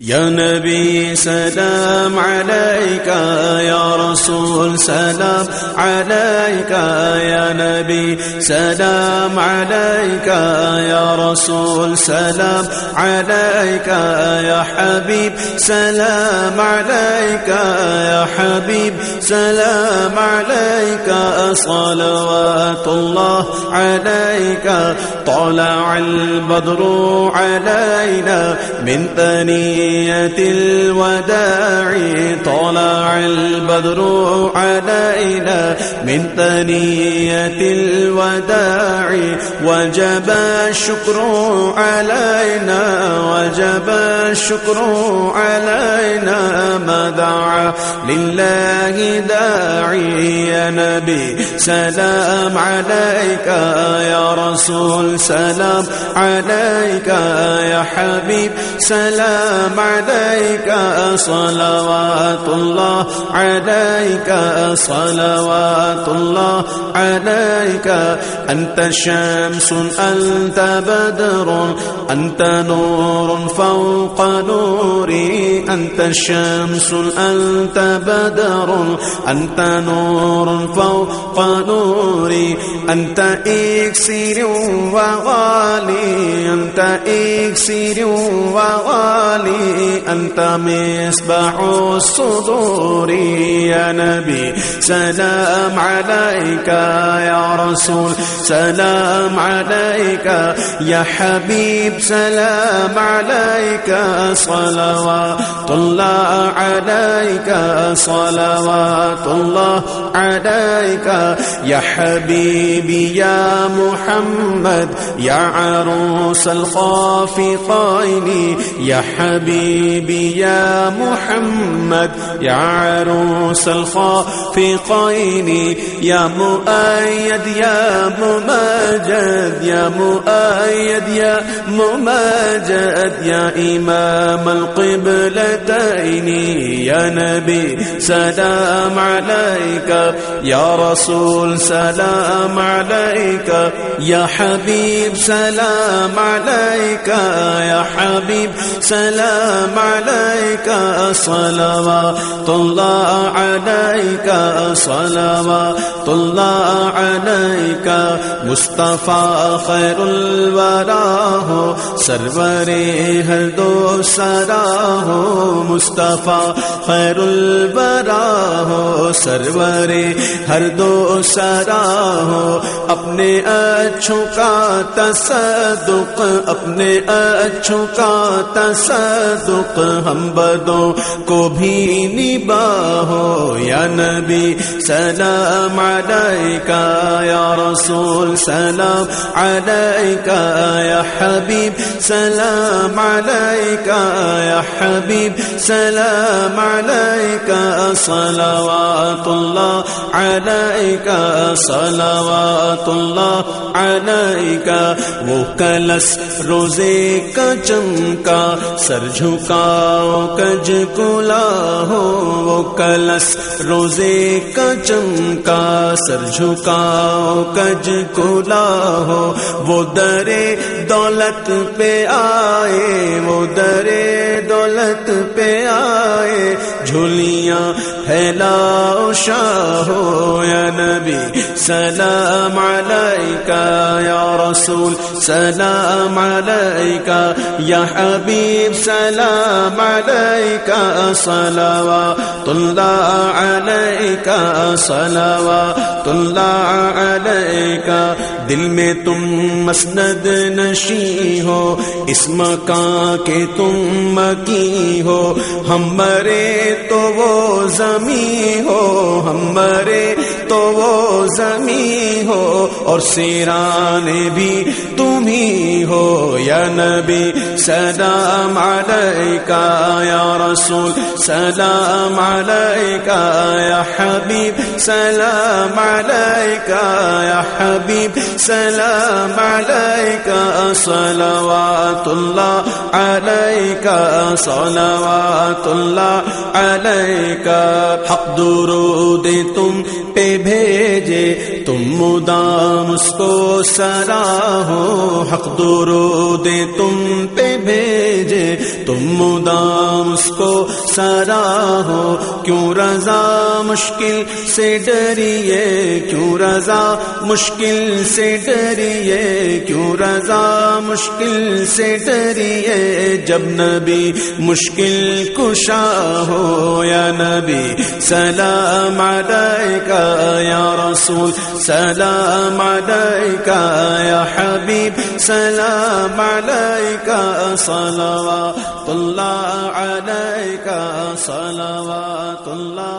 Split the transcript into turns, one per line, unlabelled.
يا نبي سلام عليك يا رسول سلام عليك يا نبي سلام عليك يا رسول سلام عليك يا حبيب سلام عليك يا حبيب سلام عليك صلوات الله عليك طلع البدر علينا من ثنيه الوداع. طلع البدر علينا من ثنية الوداع. وجب الشكر علينا، وجب الشكر علينا. ما دعا لله داعي يا نبي، سلام عليك يا رسول سلام عليك يا حبيب سلام عليك صلوات الله عليك صلوات الله عليك أنت شمس أنت بدر أنت نور فوق نوري أنت الشمس أنت بدر أنت نور فوق نوري أنت إكسير وغالي أنت إكسير وغالي أنت مصباح الصدور يا نبي سلام عليك يا رسول سلام عليك يا حبيب سلام عليك صلوات الله عليك صلوات الله عليك يا حبيبي يا محمد يا عروس الخافقين، يا حبيبي، يا محمد، يا عروس الخافقين، يا مؤيد، يا مماجد يا مؤيد، يا مماجد يا إمام القبلتين، يا نبي سلام عليك، يا رسول سلام عليك، يا حبيب سلام عليك يا حبيب سلام عليك صلوات الله عليك صلوات الله عليك مصطفى خير الوراه سرور ہر دو سراہ مصطفیٰ خیر البراہ سرور ہر دو سراہ اپنے اچھوں کا تصدق، اپنے اچھوں کا تصدق ہم بدوں کو بھی نباہو یا نبی، سلام علیکہ، یا رسول، سلام علیکہ، یا حبیب، سلام علیکہ، یا حبیب، سلام علیکہ، صلوات اللہ علیکہ، صلوات اللہ علیکہ۔ کا وہ کلس روزے کا چمکا، سر جھکاؤ، کج کلا ہو، وہ کلس روزے کا چمکا، سر جھکاؤ، کج کلا ہو، وہ درے دولت پہ آئے، وہ درے دولت پہ آئے جھولیاں پھیلاؤ شاہو یا نبی، سلام علیکہ یا رسول، سلام علیکہ یا حبیب، سلام علیکہ صلوات اللہ علیکہ صلوات اللہ علیکہ، دل میں تم مسند نشی ہو، اس مکان کے تم مکی ہو۔ ہم مرے تو وہ زمیں ہو، ہم مرے تو وہ زمیں ہو۔ اور سیرانے بھی تم ہی ہو، یا نبی، سلام علیکہ، یا رسول، سلام علیکہ، یا حبیب، سلام علیکہ یا حبیب سلام علیکہ صلوات اللہ علیکہ صلوات اللہ علیکہ حق درود تم پہ بھیجے، تم مدام اس کو سراہو. حق درود تم پہ بھیجے، تم مدام اس کو سرا ہو کیوں رضا مشکل سے ڈریے کیوں رضا؟ مشکل سے ڈریے کیوں رضا؟ مشکل سے ڈریے جب نبی مشکل کشا ہو یا نبی؟ سلام علیکہ یا رسول، سلام علیکہ یا حبیب، سلام علیکہ صلوات اللہ علیکہ، صلوات اللہ